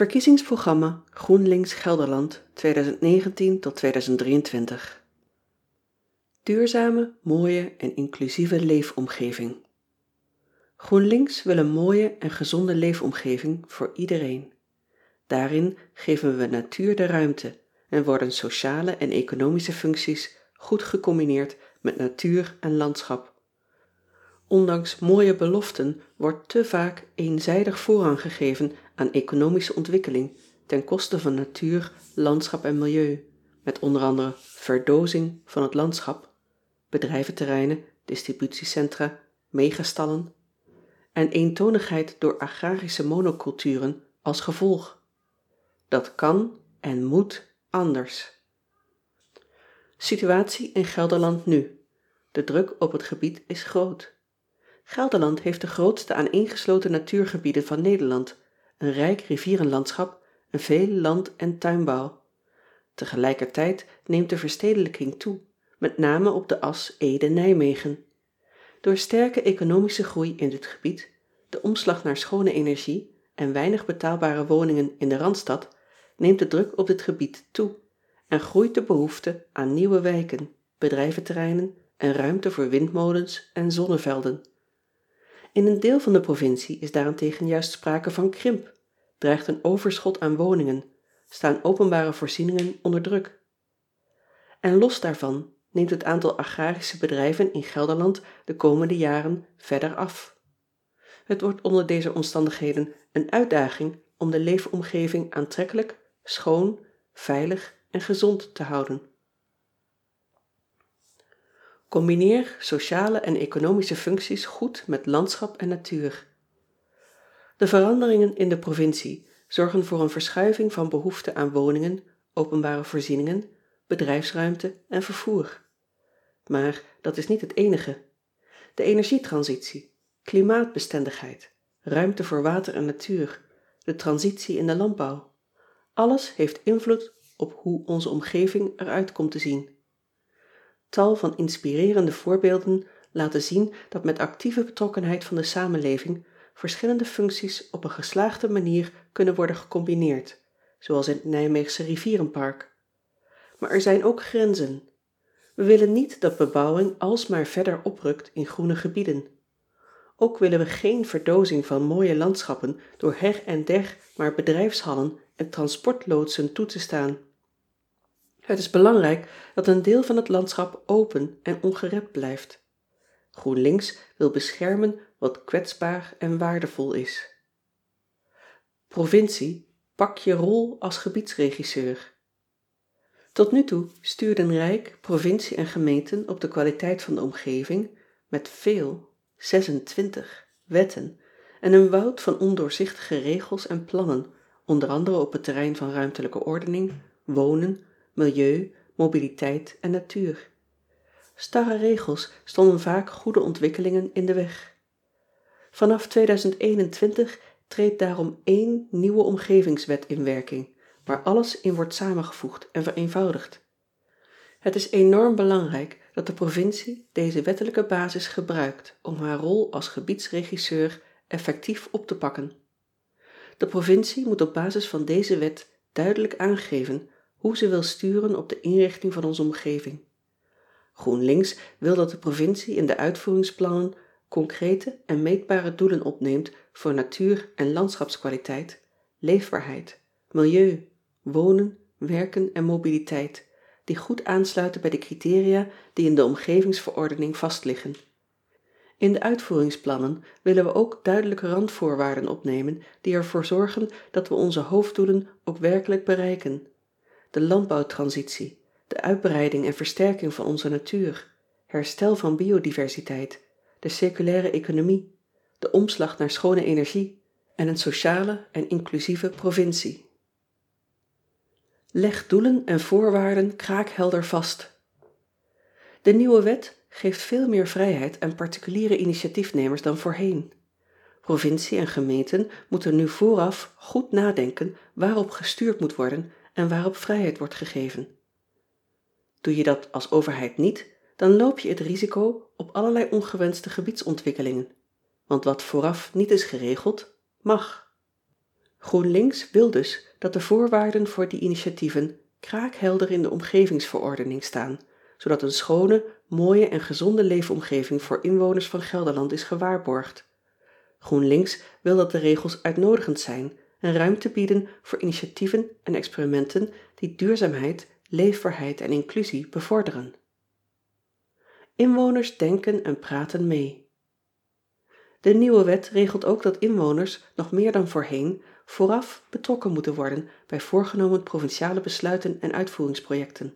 Verkiezingsprogramma GroenLinks Gelderland 2019-2023 Duurzame, mooie en inclusieve leefomgeving. GroenLinks wil een mooie en gezonde leefomgeving voor iedereen. Daarin geven we natuur de ruimte en worden sociale en economische functies goed gecombineerd met natuur en landschap. Ondanks mooie beloften wordt te vaak eenzijdig voorrang gegeven aan economische ontwikkeling ten koste van natuur, landschap en milieu, met onder andere verdozing van het landschap (bedrijventerreinen, distributiecentra, megastallen) en eentonigheid door agrarische monoculturen als gevolg. Dat kan en moet anders. Situatie in Gelderland nu. De druk op het gebied is groot. Gelderland heeft de grootste aaneengesloten natuurgebieden van Nederland, een rijk rivierenlandschap en veel land en tuinbouw. Tegelijkertijd neemt de verstedelijking toe, met name op de as Ede-Nijmegen. Door sterke economische groei in dit gebied, de omslag naar schone energie en weinig betaalbare woningen in de Randstad neemt de druk op dit gebied toe en groeit de behoefte aan nieuwe wijken, bedrijventerreinen en ruimte voor windmolens en zonnevelden. In een deel van de provincie is daarentegen juist sprake van krimp, dreigt een overschot aan woningen, staan openbare voorzieningen onder druk. En los daarvan neemt het aantal agrarische bedrijven in Gelderland de komende jaren verder af. Het wordt onder deze omstandigheden een uitdaging om de leefomgeving aantrekkelijk, schoon, veilig en gezond te houden. Combineer sociale en economische functies goed met landschap en natuur. De veranderingen in de provincie zorgen voor een verschuiving van behoefte aan woningen, openbare voorzieningen, bedrijfsruimte en vervoer. Maar dat is niet het enige. De energietransitie, klimaatbestendigheid, ruimte voor water en natuur, de transitie in de landbouw. Alles heeft invloed op hoe onze omgeving eruit komt te zien. Tal van inspirerende voorbeelden laten zien dat met actieve betrokkenheid van de samenleving verschillende functies op een geslaagde manier kunnen worden gecombineerd, zoals in het Nijmeegse rivierenpark. Maar er zijn ook grenzen. We willen niet dat bebouwing alsmaar verder oprukt in groene gebieden. Ook willen we geen verdozing van mooie landschappen door her en der maar bedrijfshallen en transportloodsen toe te staan. Het is belangrijk dat een deel van het landschap open en ongerept blijft. GroenLinks wil beschermen wat kwetsbaar en waardevol is. Provincie, pak je rol als gebiedsregisseur. Tot nu toe stuurden Rijk, provincie en gemeenten op de kwaliteit van de omgeving met veel, 26, wetten en een woud van ondoorzichtige regels en plannen, onder andere op het terrein van ruimtelijke ordening, wonen, milieu, mobiliteit en natuur. Starre regels stonden vaak goede ontwikkelingen in de weg. Vanaf 2021 treedt daarom één nieuwe omgevingswet in werking, waar alles in wordt samengevoegd en vereenvoudigd. Het is enorm belangrijk dat de provincie deze wettelijke basis gebruikt om haar rol als gebiedsregisseur effectief op te pakken. De provincie moet op basis van deze wet duidelijk aangeven hoe ze wil sturen op de inrichting van onze omgeving. GroenLinks wil dat de provincie in de uitvoeringsplannen concrete en meetbare doelen opneemt voor natuur- en landschapskwaliteit, leefbaarheid, milieu, wonen, werken en mobiliteit, die goed aansluiten bij de criteria die in de omgevingsverordening vastliggen. In de uitvoeringsplannen willen we ook duidelijke randvoorwaarden opnemen die ervoor zorgen dat we onze hoofddoelen ook werkelijk bereiken de landbouwtransitie, de uitbreiding en versterking van onze natuur, herstel van biodiversiteit, de circulaire economie, de omslag naar schone energie en een sociale en inclusieve provincie. Leg doelen en voorwaarden kraakhelder vast. De nieuwe wet geeft veel meer vrijheid aan particuliere initiatiefnemers dan voorheen. Provincie en gemeenten moeten nu vooraf goed nadenken waarop gestuurd moet worden en waarop vrijheid wordt gegeven. Doe je dat als overheid niet, dan loop je het risico op allerlei ongewenste gebiedsontwikkelingen, want wat vooraf niet is geregeld, mag. GroenLinks wil dus dat de voorwaarden voor die initiatieven kraakhelder in de omgevingsverordening staan zodat een schone mooie en gezonde leefomgeving voor inwoners van gelderland is gewaarborgd groenlinks wil dat de regels uitnoodigend zijn en ruimte bieden voor initiatieven en experimenten die duurzaamheid leefbaarheid en inclusie bevorderen. Inwoners denken en praten mee. De nieuwe wet regelt ook dat inwoners nog meer dan voorheen vooraf betrokken moeten worden bij voorgenomen provinciale besluiten en uitvoeringsprojecten.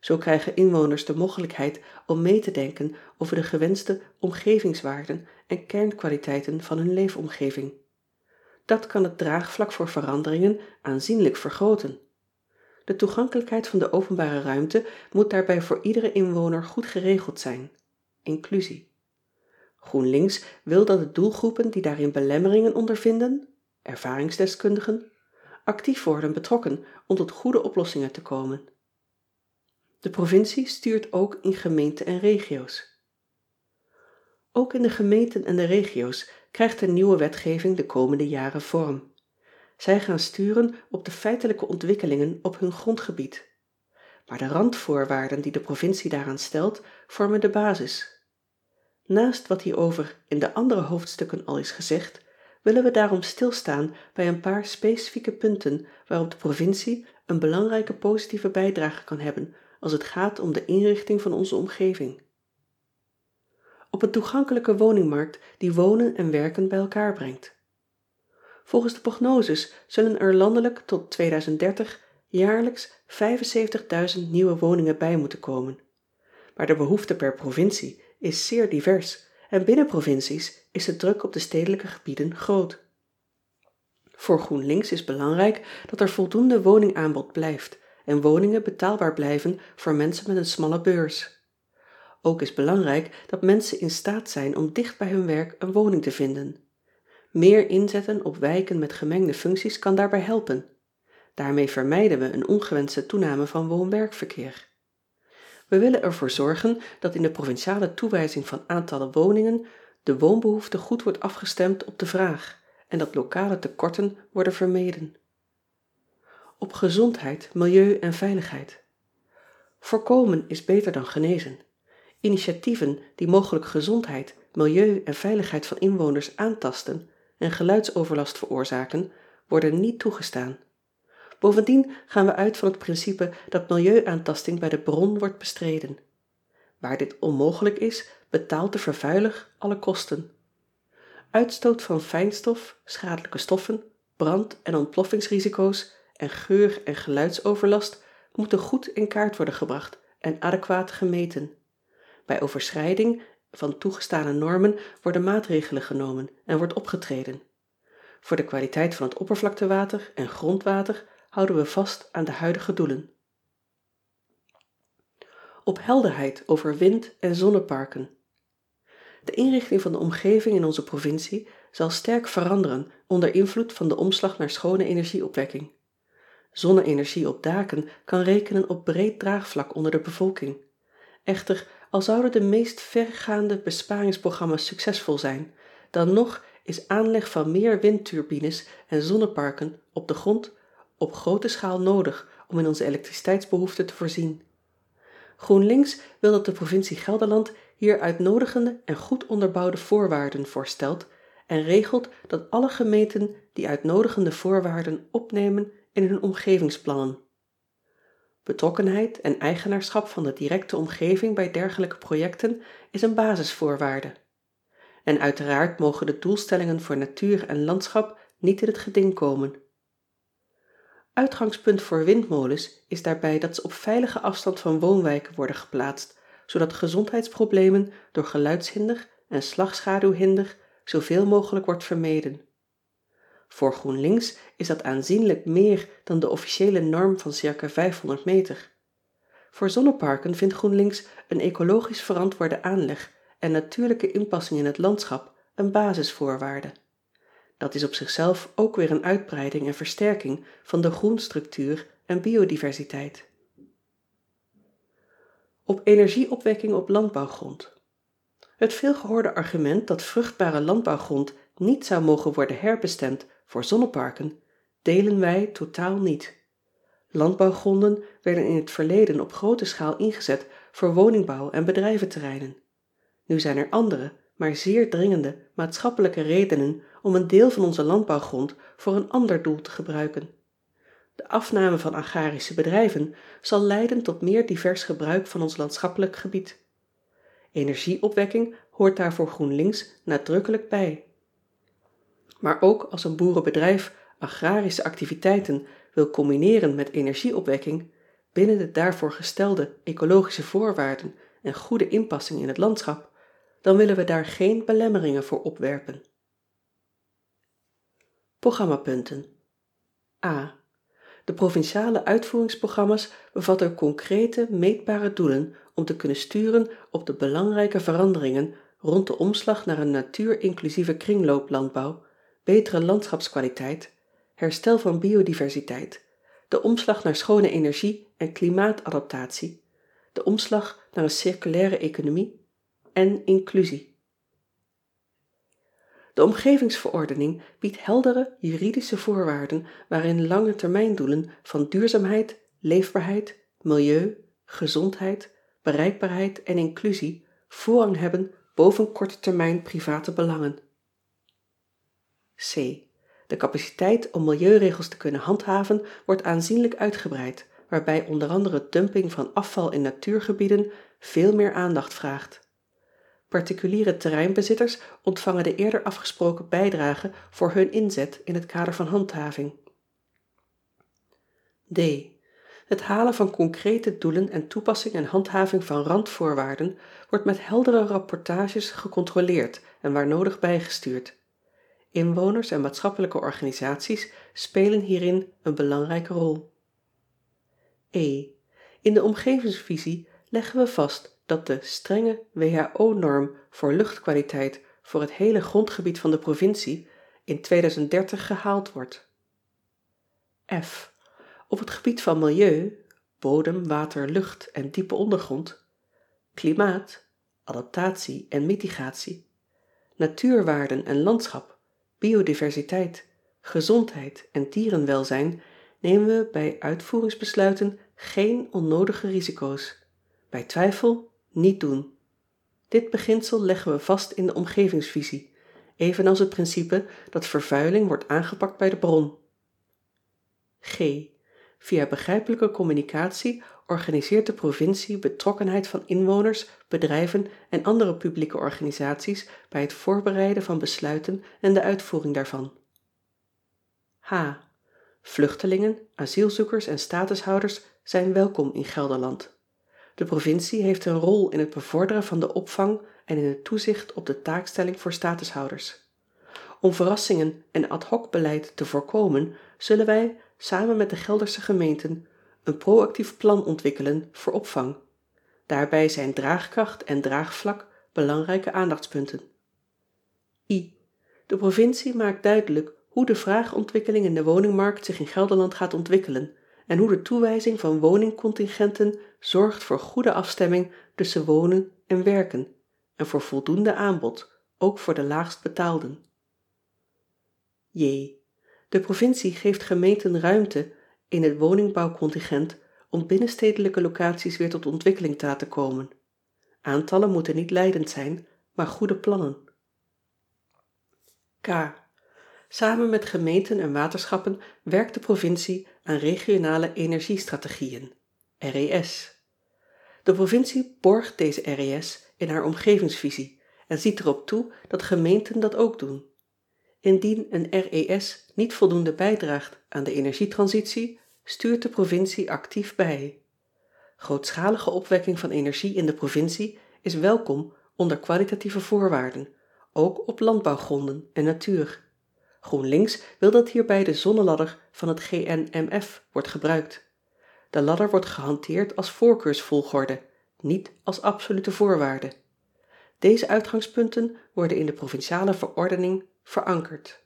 Zo krijgen inwoners de mogelijkheid om mee te denken over de gewenste omgevingswaarden en kernkwaliteiten van hun leefomgeving dat kan het draagvlak voor veranderingen aanzienlijk vergrooten de toegankelijkheid van de openbare ruimte moet daarbij voor iedere inwoner goed geregeld zijn inclusie. Groenlinks wil dat de doelgroepen die daarin belemmeringen ondervinden ervaringsdeskundigen actief worden betrokken om tot goede oplossingen te komen. De provincie stuurt ook in gemeenten en regio's ook in de gemeenten en de regio's krijgt de nieuwe wetgeving de komende jaren vorm. Zij gaan sturen op de feitelijke ontwikkelingen op hun grondgebied. Maar de randvoorwaarden die de provincie daaraan stelt vormen de basis. Naast wat hierover in de andere hoofdstukken al is gezegd willen we daarom stilstaan bij een paar specifieke punten waarop de provincie een belangrijke positieve bijdrage kan hebben als het gaat om de inrichting van onze omgeving op een toegankelijke woningmarkt die wonen en werken bij elkaar brengt. Volgens de prognoses zullen er landelijk tot 2030 jaarlijks 75.000 nieuwe woningen bij moeten komen. Maar de behoefte per provincie is zeer divers en binnen provincies is de druk op de stedelijke gebieden groot. Voor groenlinks is belangrijk dat er voldoende woningaanbod blijft en woningen betaalbaar blijven voor mensen met een smalle beurs ook is belangrijk dat mensen in staat zijn om dicht bij hun werk een woning te vinden. Meer inzetten op wijken met gemengde functies kan daarbij helpen. Daarmee vermijden we een ongewenste toename van woon-werkverkeer. We willen ervoor zorgen dat in de provinciale toewijzing van aantallen woningen de woonbehoefte goed wordt afgestemd op de vraag en dat lokale tekorten worden vermeden. Op gezondheid milieu en veiligheid. Voorkomen is beter dan genezen initiatieven die mogelijk gezondheid milieu en veiligheid van inwoners aantasten en geluidsoverlast veroorzaken worden niet toegestaan. Bovendien gaan we uit van het principe dat milieuaantasting bij de bron wordt bestreden. Waar dit onmogelijk is betaalt de vervuiler alle kosten. Uitstoot van fijnstof schadelijke stoffen brand en ontploffingsrisico's en geur en geluidsoverlast moeten goed in kaart worden gebracht en adequaat gemeten bij overschrijding van toegestane normen worden maatregelen genomen en wordt opgetreden. Voor de kwaliteit van het oppervlaktewater en grondwater houden we vast aan de huidige doelen. Op helderheid over wind en zonneparken. De inrichting van de omgeving in onze provincie zal sterk veranderen onder invloed van de omslag naar schone energieopwekking. Zonne-energie op daken kan rekenen op breed draagvlak onder de bevolking. Echter al zouden de meest vergaande besparingsprogramma's succesvol zijn dan nog is aanleg van meer windturbines en zonneparken op de grond op groote schaal noodig om in onze elektriciteitsbehoefte te voorzien. Groenlinks wil dat de provincie gelderland hier uitnoodigende en goed onderbouwde voorwaarden voor stelt en regelt dat alle gemeenten die uitnodigende voorwaarden opnemen in hun omgevingsplannen betrokkenheid en eigenaarschap van de directe omgeving bij dergelijke projecten is een basisvoorwaarde. En uiteraard mogen de doelstellingen voor natuur en landschap niet in het geding komen. Uitgangspunt voor windmolens is daarbij dat ze op veilige afstand van woonwijken worden geplaatst zodat gezondheidsproblemen door geluidshinder en slagschaduwhinder zoveel mogelijk wordt vermeden voor groenlinks is dat aanzienlijk meer dan de officiële norm van circa 500 meter. Voor zonneparken vindt groenlinks een ecologisch verantwoorde aanleg en natuurlijke inpassing in het landschap een basisvoorwaarde. Dat is op zichzelf ook weer een uitbreiding en versterking van de groenstructuur en biodiversiteit. Op energieopwekking op landbouwgrond. Het veelgehoorde argument dat vruchtbare landbouwgrond niet zou mogen worden herbestemd voor zonneparken deelen wij totaal niet. Landbouwgronden werden in het verleden op groote schaal ingezet voor woningbouw en bedrijventerreinen. Nu zijn er andere, maar zeer dringende maatschappelijke redenen om een deel van onze landbouwgrond voor een ander doel te gebruiken. De afname van agrarische bedrijven zal leiden tot meer divers gebruik van ons landschappelijk gebied. Energieopwekking hoort daar voor GroenLinks nadrukkelijk bij. Maar ook als een boerenbedrijf agrarische activiteiten wil combineren met energieopwekking binnen de daarvoor gestelde ecologische voorwaarden en goede inpassing in het landschap, dan willen we daar geen belemmeringen voor opwerpen. Programmapunten. A. De provinciale uitvoeringsprogramma's bevatten concrete, meetbare doelen om te kunnen sturen op de belangrijke veranderingen rond de omslag naar een natuurinclusieve kringlooplandbouw, betere landschapskwaliteit, herstel van biodiversiteit, de omslag naar schone energie en klimaatadaptatie, de omslag naar een circulaire economie en inclusie. De omgevingsverordening biedt heldere juridische voorwaarden waarin lange termijndoelen van duurzaamheid, leefbaarheid, milieu, gezondheid, bereikbaarheid en inclusie voorrang hebben boven korte termijn private belangen. C. De capaciteit om milieuregels te kunnen handhaven wordt aanzienlijk uitgebreid, waarbij onder andere dumping van afval in natuurgebieden veel meer aandacht vraagt. Particuliere terreinbezitters ontvangen de eerder afgesproken bijdrage voor hun inzet in het kader van handhaving. D. Het halen van concrete doelen en toepassing en handhaving van randvoorwaarden wordt met heldere rapportages gecontroleerd en waar nodig bijgestuurd. Inwoners en maatschappelijke organisaties spelen hierin een belangrijke rol. E. In de omgevingsvisie leggen we vast dat de strenge WHO-norm voor luchtkwaliteit voor het hele grondgebied van de provincie in 2030 gehaald wordt. F. Op het gebied van milieu, bodem, water, lucht en diepe ondergrond, klimaat, adaptatie en mitigatie, natuurwaarden en landschap, biodiversiteit, gezondheid en dierenwelzijn nemen we bij uitvoeringsbesluiten geen onnodige risico's. Bij twijfel niet doen. Dit beginsel leggen we vast in de omgevingsvisie, evenals het principe dat vervuiling wordt aangepakt bij de bron. G. Via begrijpelijke communicatie organiseert de provincie betrokkenheid van inwoners, bedrijven en andere publieke organisaties bij het voorbereiden van besluiten en de uitvoering daarvan. H. Vluchtelingen, asielzoekers en statushouders zijn welkom in Gelderland. De provincie heeft een rol in het bevorderen van de opvang en in het toezicht op de taakstelling voor statushouders. Om verrassingen en ad hoc beleid te voorkomen, zullen wij, samen met de Gelderse gemeenten, een proactief plan ontwikkelen voor opvang. Daarbij zijn draagkracht en draagvlak belangrijke aandachtspunten. I. De provincie maakt duidelijk hoe de vraagontwikkeling in de woningmarkt zich in Gelderland gaat ontwikkelen en hoe de toewijzing van woningcontingenten zorgt voor goede afstemming tussen wonen en werken en voor voldoende aanbod, ook voor de laagst betaalden. J. De provincie geeft gemeenten ruimte in het woningbouwcontingent om binnenstedelijke locaties weer tot ontwikkeling te laten komen. Aantallen moeten niet leidend zijn, maar goede plannen. K. Samen met gemeenten en waterschappen werkt de provincie aan regionale energiestrategieën, RES. De provincie borgt deze RES in haar omgevingsvisie en ziet erop toe dat gemeenten dat ook doen. Indien een RES niet voldoende bijdraagt aan de energietransitie, stuurt de provincie actief bij. Grootschalige opwekking van energie in de provincie is welkom onder kwalitatieve voorwaarden, ook op landbouwgronden en natuur. GroenLinks wil dat hierbij de zonneladder van het GNMF wordt gebruikt. De ladder wordt gehanteerd als voorkeursvolgorde, niet als absolute voorwaarde. Deze uitgangspunten worden in de provinciale verordening verankerd.